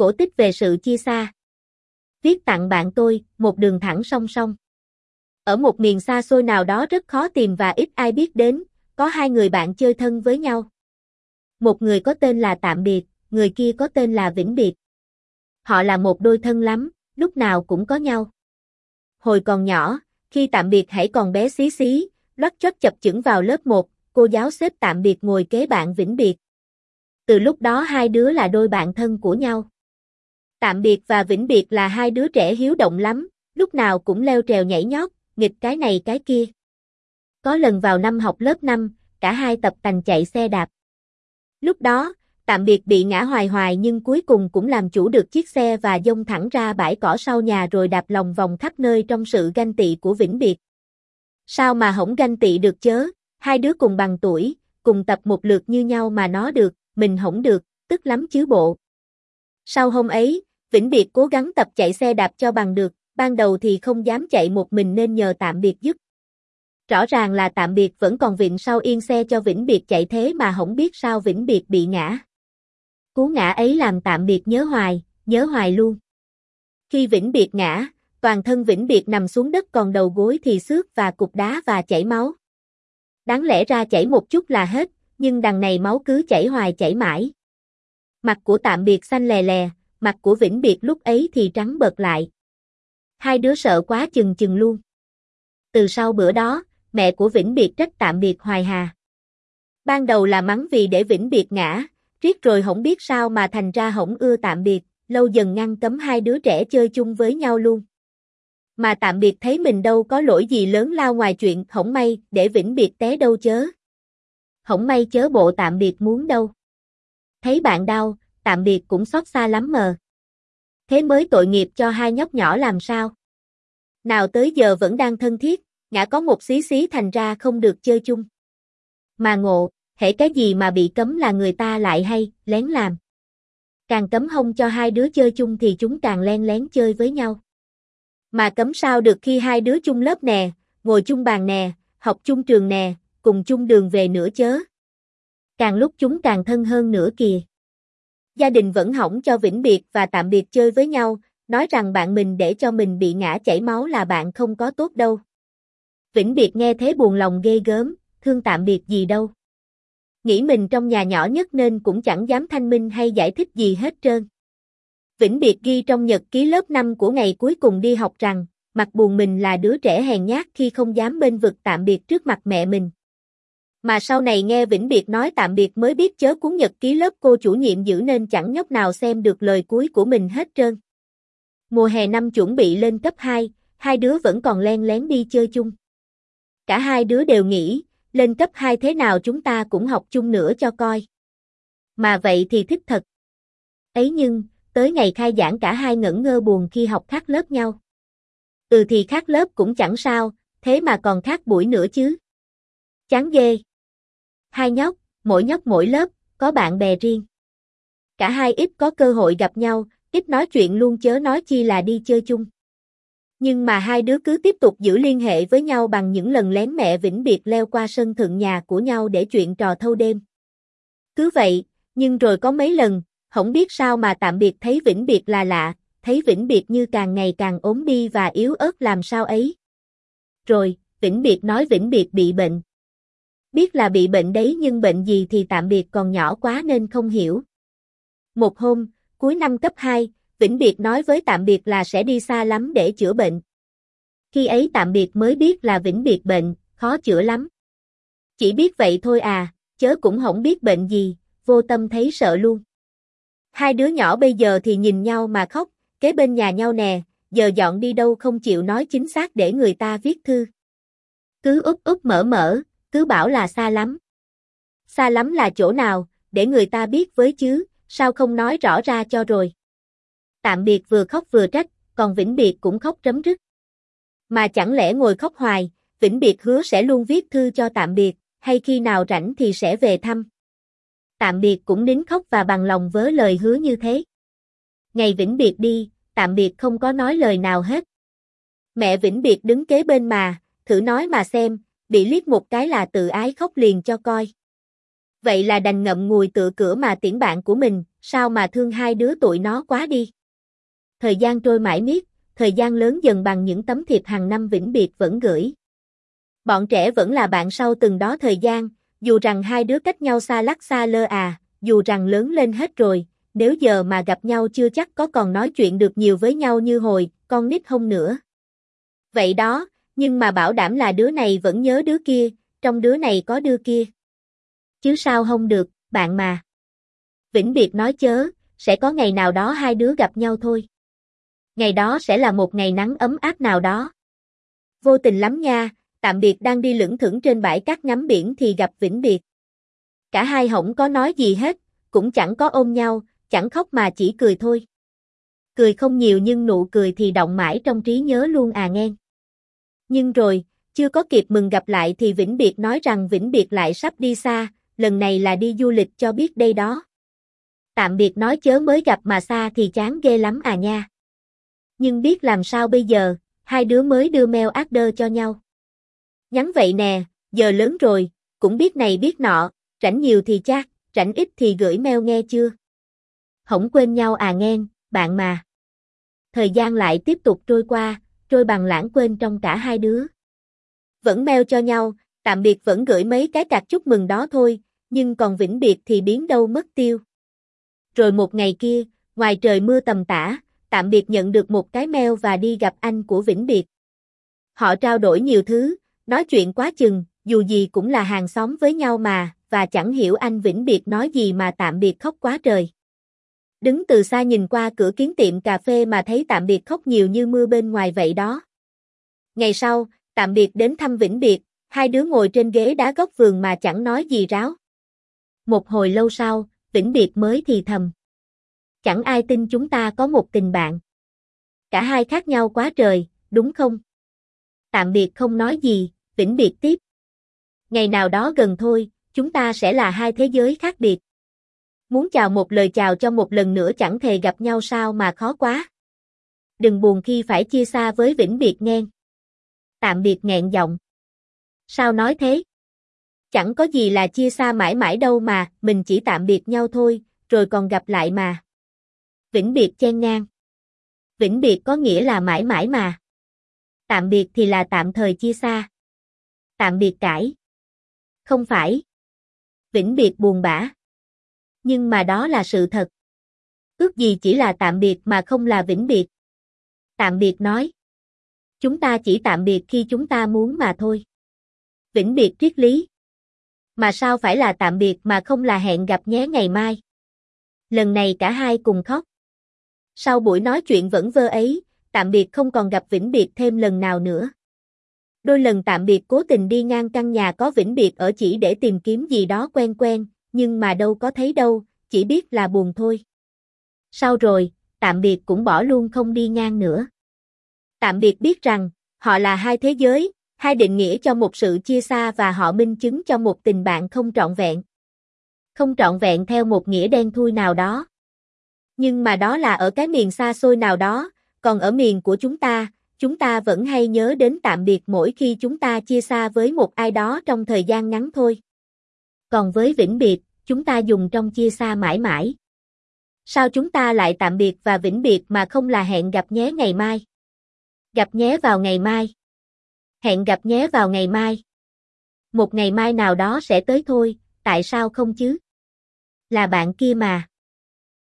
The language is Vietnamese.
cổ tích về sự chia xa. Viết tặng bạn tôi, một đường thẳng song song. Ở một miền xa xôi nào đó rất khó tìm và ít ai biết đến, có hai người bạn chơi thân với nhau. Một người có tên là Tạm Biệt, người kia có tên là Vĩnh Biệt. Họ là một đôi thân lắm, lúc nào cũng có nhau. Hồi còn nhỏ, khi Tạm Biệt hãy còn bé xí xí, loắt chót chập chững vào lớp 1, cô giáo xếp Tạm Biệt ngồi kế bạn Vĩnh Biệt. Từ lúc đó hai đứa là đôi bạn thân của nhau. Tạm Biệt và Vĩnh Biệt là hai đứa trẻ hiếu động lắm, lúc nào cũng leo trèo nhảy nhót, nghịch cái này cái kia. Có lần vào năm học lớp 5, cả hai tập tành chạy xe đạp. Lúc đó, tạm biệt bị ngã hoài hoài nhưng cuối cùng cũng làm chủ được chiếc xe và dông thẳng ra bãi cỏ sau nhà rồi đạp lòng vòng khắp nơi trong sự ganh tị của Vĩnh Biệt. Sao mà hổng ganh tị được chớ, hai đứa cùng bằng tuổi, cùng tập một lượt như nhau mà nó được, mình hổng được, tức lắm chứ bộ. Sau hôm ấy, Vĩnh Biệt cố gắng tập chạy xe đạp cho bằng được, ban đầu thì không dám chạy một mình nên nhờ tạm biệt giúp. Rõ ràng là tạm biệt vẫn còn vịn sau yên xe cho Vĩnh Biệt chạy thế mà không biết sao Vĩnh Biệt bị ngã. Cú ngã ấy làm tạm biệt nhớ hoài, nhớ hoài luôn. Khi Vĩnh Biệt ngã, toàn thân Vĩnh Biệt nằm xuống đất còn đầu gối thì xước và cục đá và chảy máu. Đáng lẽ ra chảy một chút là hết, nhưng đằng này máu cứ chảy hoài chảy mãi. Mặt của tạm biệt xanh lè lè, mặt của Vĩnh Biệt lúc ấy thì trắng bợt lại. Hai đứa sợ quá chừng chừng luôn. Từ sau bữa đó, mẹ của Vĩnh Biệt trách tạm biệt Hoài Hà. Ban đầu là mắng vì để Vĩnh Biệt ngã, riết rồi không biết sao mà thành ra không ưa tạm biệt, lâu dần ngăn cấm hai đứa trẻ chơi chung với nhau luôn. Mà tạm biệt thấy mình đâu có lỗi gì lớn lao ngoài chuyện không may để Vĩnh Biệt té đâu chớ. Không may chớ bộ tạm biệt muốn đâu. Thấy bạn đau, tạm biệt cũng xót xa lắm mờ. Thế mới tội nghiệp cho hai nhóc nhỏ làm sao? Nào tới giờ vẫn đang thân thiết, ngã có một xí xí thành ra không được chơi chung. Mà ngộ, hễ cái gì mà bị cấm là người ta lại hay, lén làm. Càng cấm hông cho hai đứa chơi chung thì chúng càng len lén chơi với nhau. Mà cấm sao được khi hai đứa chung lớp nè, ngồi chung bàn nè, học chung trường nè, cùng chung đường về nữa chớ. Càng lúc chúng càng thân hơn nữa kìa. Gia đình vẫn hỏng cho vĩnh biệt và tạm biệt chơi với nhau, nói rằng bạn mình để cho mình bị ngã chảy máu là bạn không có tốt đâu. Vĩnh biệt nghe thế buồn lòng ghê gớm, thương tạm biệt gì đâu. Nghĩ mình trong nhà nhỏ nhất nên cũng chẳng dám thanh minh hay giải thích gì hết trơn. Vĩnh biệt ghi trong nhật ký lớp 5 của ngày cuối cùng đi học rằng, mặt buồn mình là đứa trẻ hèn nhát khi không dám bên vực tạm biệt trước mặt mẹ mình. Mà sau này nghe Vĩnh Biệt nói tạm biệt mới biết chớ cuốn nhật ký lớp cô chủ nhiệm giữ nên chẳng nhóc nào xem được lời cuối của mình hết trơn. Mùa hè năm chuẩn bị lên cấp 2, hai đứa vẫn còn len lén đi chơi chung. Cả hai đứa đều nghĩ, lên cấp 2 thế nào chúng ta cũng học chung nữa cho coi. Mà vậy thì thích thật. Ấy nhưng, tới ngày khai giảng cả hai ngẩn ngơ buồn khi học khác lớp nhau. Ừ thì khác lớp cũng chẳng sao, thế mà còn khác buổi nữa chứ. Chán ghê. Hai nhóc, mỗi nhóc mỗi lớp, có bạn bè riêng. Cả hai ít có cơ hội gặp nhau, ít nói chuyện luôn chớ nói chi là đi chơi chung. Nhưng mà hai đứa cứ tiếp tục giữ liên hệ với nhau bằng những lần lén mẹ vĩnh biệt leo qua sân thượng nhà của nhau để chuyện trò thâu đêm. Cứ vậy, nhưng rồi có mấy lần, không biết sao mà tạm biệt thấy vĩnh biệt là lạ, thấy vĩnh biệt như càng ngày càng ốm đi và yếu ớt làm sao ấy. Rồi, vĩnh biệt nói vĩnh biệt bị bệnh. Biết là bị bệnh đấy nhưng bệnh gì thì tạm biệt còn nhỏ quá nên không hiểu. Một hôm, cuối năm cấp 2, Vĩnh Biệt nói với tạm biệt là sẽ đi xa lắm để chữa bệnh. Khi ấy tạm biệt mới biết là Vĩnh Biệt bệnh, khó chữa lắm. Chỉ biết vậy thôi à, chớ cũng không biết bệnh gì, vô tâm thấy sợ luôn. Hai đứa nhỏ bây giờ thì nhìn nhau mà khóc, kế bên nhà nhau nè, giờ dọn đi đâu không chịu nói chính xác để người ta viết thư. Cứ úp úp mở mở, cứ bảo là xa lắm. Xa lắm là chỗ nào, để người ta biết với chứ, sao không nói rõ ra cho rồi. Tạm biệt vừa khóc vừa trách, còn vĩnh biệt cũng khóc rấm rứt. Mà chẳng lẽ ngồi khóc hoài, vĩnh biệt hứa sẽ luôn viết thư cho tạm biệt, hay khi nào rảnh thì sẽ về thăm. Tạm biệt cũng nín khóc và bằng lòng với lời hứa như thế. Ngày vĩnh biệt đi, tạm biệt không có nói lời nào hết. Mẹ vĩnh biệt đứng kế bên mà, thử nói mà xem, bị liếc một cái là tự ái khóc liền cho coi. Vậy là đành ngậm ngùi tựa cửa mà tiễn bạn của mình, sao mà thương hai đứa tụi nó quá đi. Thời gian trôi mãi miết, thời gian lớn dần bằng những tấm thiệp hàng năm vĩnh biệt vẫn gửi. Bọn trẻ vẫn là bạn sau từng đó thời gian, dù rằng hai đứa cách nhau xa lắc xa lơ à, dù rằng lớn lên hết rồi, nếu giờ mà gặp nhau chưa chắc có còn nói chuyện được nhiều với nhau như hồi, con nít không nữa. Vậy đó, nhưng mà bảo đảm là đứa này vẫn nhớ đứa kia, trong đứa này có đứa kia. Chứ sao không được, bạn mà. Vĩnh biệt nói chớ, sẽ có ngày nào đó hai đứa gặp nhau thôi. Ngày đó sẽ là một ngày nắng ấm áp nào đó. Vô tình lắm nha, tạm biệt đang đi lững thững trên bãi cát ngắm biển thì gặp Vĩnh biệt. Cả hai hổng có nói gì hết, cũng chẳng có ôm nhau, chẳng khóc mà chỉ cười thôi. Cười không nhiều nhưng nụ cười thì động mãi trong trí nhớ luôn à nghe. Nhưng rồi, chưa có kịp mừng gặp lại thì Vĩnh Biệt nói rằng Vĩnh Biệt lại sắp đi xa, lần này là đi du lịch cho biết đây đó. Tạm biệt nói chớ mới gặp mà xa thì chán ghê lắm à nha. Nhưng biết làm sao bây giờ, hai đứa mới đưa mail order cho nhau. Nhắn vậy nè, giờ lớn rồi, cũng biết này biết nọ, rảnh nhiều thì chắc, rảnh ít thì gửi mail nghe chưa? Không quên nhau à nghen, bạn mà. Thời gian lại tiếp tục trôi qua, trôi bằng lãng quên trong cả hai đứa. Vẫn mail cho nhau, tạm biệt vẫn gửi mấy cái cạc chúc mừng đó thôi, nhưng còn vĩnh biệt thì biến đâu mất tiêu. Rồi một ngày kia, ngoài trời mưa tầm tã, tạm biệt nhận được một cái mail và đi gặp anh của vĩnh biệt. Họ trao đổi nhiều thứ, nói chuyện quá chừng, dù gì cũng là hàng xóm với nhau mà, và chẳng hiểu anh vĩnh biệt nói gì mà tạm biệt khóc quá trời. Đứng từ xa nhìn qua cửa kiến tiệm cà phê mà thấy tạm biệt khóc nhiều như mưa bên ngoài vậy đó. Ngày sau, tạm biệt đến thăm vĩnh biệt, hai đứa ngồi trên ghế đá góc vườn mà chẳng nói gì ráo. Một hồi lâu sau, vĩnh biệt mới thì thầm. Chẳng ai tin chúng ta có một tình bạn. Cả hai khác nhau quá trời, đúng không? Tạm biệt không nói gì, vĩnh biệt tiếp. Ngày nào đó gần thôi, chúng ta sẽ là hai thế giới khác biệt. Muốn chào một lời chào cho một lần nữa chẳng thề gặp nhau sao mà khó quá. Đừng buồn khi phải chia xa với vĩnh biệt ngang Tạm biệt nghẹn giọng. Sao nói thế? Chẳng có gì là chia xa mãi mãi đâu mà, mình chỉ tạm biệt nhau thôi, rồi còn gặp lại mà. Vĩnh biệt chen ngang. Vĩnh biệt có nghĩa là mãi mãi mà. Tạm biệt thì là tạm thời chia xa. Tạm biệt cãi. Không phải. Vĩnh biệt buồn bã nhưng mà đó là sự thật. Ước gì chỉ là tạm biệt mà không là vĩnh biệt. Tạm biệt nói. Chúng ta chỉ tạm biệt khi chúng ta muốn mà thôi. Vĩnh biệt triết lý. Mà sao phải là tạm biệt mà không là hẹn gặp nhé ngày mai. Lần này cả hai cùng khóc. Sau buổi nói chuyện vẫn vơ ấy, tạm biệt không còn gặp vĩnh biệt thêm lần nào nữa. Đôi lần tạm biệt cố tình đi ngang căn nhà có vĩnh biệt ở chỉ để tìm kiếm gì đó quen quen, nhưng mà đâu có thấy đâu, chỉ biết là buồn thôi. Sau rồi, tạm biệt cũng bỏ luôn không đi ngang nữa. Tạm biệt biết rằng, họ là hai thế giới, hai định nghĩa cho một sự chia xa và họ minh chứng cho một tình bạn không trọn vẹn. Không trọn vẹn theo một nghĩa đen thui nào đó. Nhưng mà đó là ở cái miền xa xôi nào đó, còn ở miền của chúng ta, chúng ta vẫn hay nhớ đến tạm biệt mỗi khi chúng ta chia xa với một ai đó trong thời gian ngắn thôi còn với vĩnh biệt, chúng ta dùng trong chia xa mãi mãi. Sao chúng ta lại tạm biệt và vĩnh biệt mà không là hẹn gặp nhé ngày mai? Gặp nhé vào ngày mai. Hẹn gặp nhé vào ngày mai. Một ngày mai nào đó sẽ tới thôi, tại sao không chứ? Là bạn kia mà.